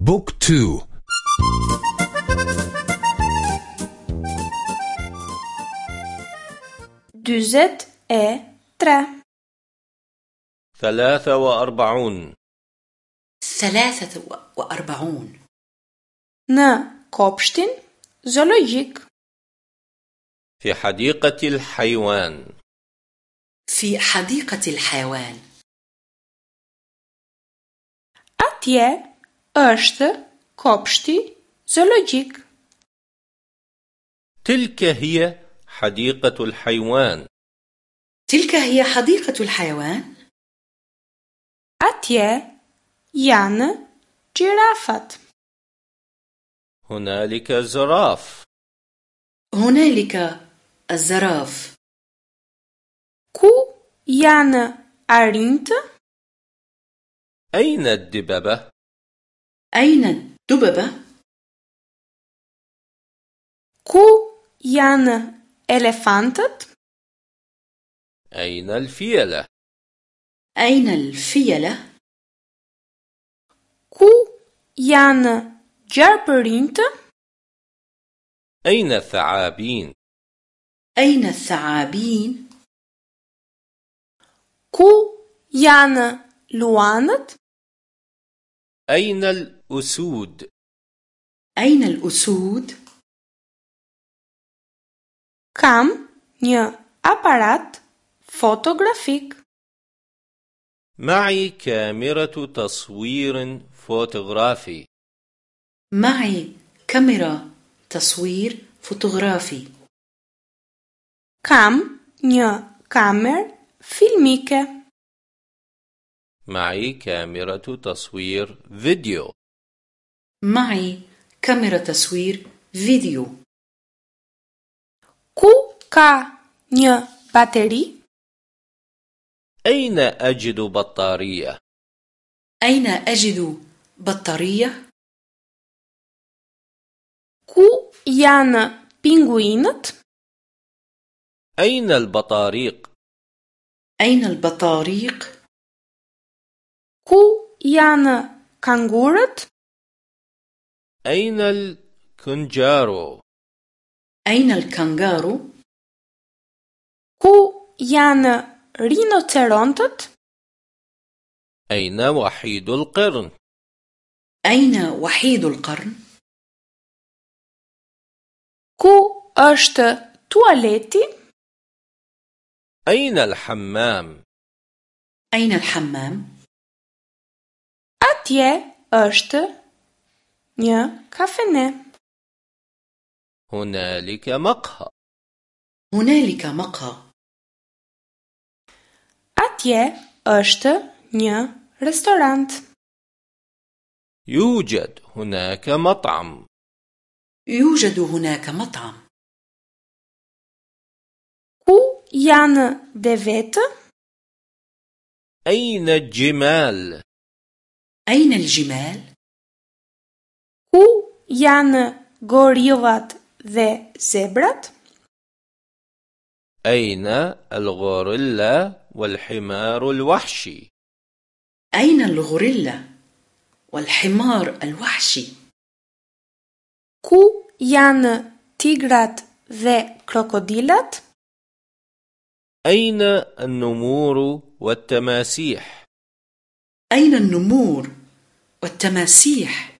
Book two. Dyzet e tre ثلاثة وأربعون. ثلاثة وأربعون. Në kopshtin zoologjik في حديقة الحيوان. في حديقة الحيوان. Atje është kopshti zoologjik. تلك هي حديقة الحيوان تلك هي حديقة الحيوان Atje janë gjirafat. هنالك زراف هنالك الزراف Ku janë arinjtë? أين الدببة؟ أين الدببة؟ Ku janë elefantët? أين الفيلة؟ أين الفيلة؟ Ku janë gjarpërinjtë? أين الثعابين؟ أين الثعابين؟ Ku janë luanët? أين الأسود؟ أين الأسود؟ Kam një aparat fotografik. معي كاميرا تصوير فوتوغرافي معي كاميرا تصوير فوتوغرافي Kam një kamerë filmike. معي كاميرا تصوير فيديو معي كاميرا تصوير فيديو Ku ka një bateri? أين أجد بطارية؟ أين أجد بطارية؟ Ku janë pinguinët? أين البطاريق؟ أين البطاريق؟ Ku janë kangurët? أين الكنجارو؟ أين الكنغارو؟ Ku janë rinocerontët? أين وحيد القرن؟ أين وحيد القرن؟ Ku është tualeti? أين الحمام؟ أين الحمام؟ Atje është një kafene. هنالك مقهى هنالك مقهى Atje është një restorant. يوجد هناك مطعم يوجد هناك مطعم Ku janë devetë? أين الجمال؟ أين الجمال؟ Ku janë gorillat dhe zebrat? أين الغوريلا والحمار الوحشي؟ أين الغوريلا والحمار الوحشي؟ Ku janë tigrat dhe krokodilat? أين النمور والتماسيح؟ أين النمور والتماسيح؟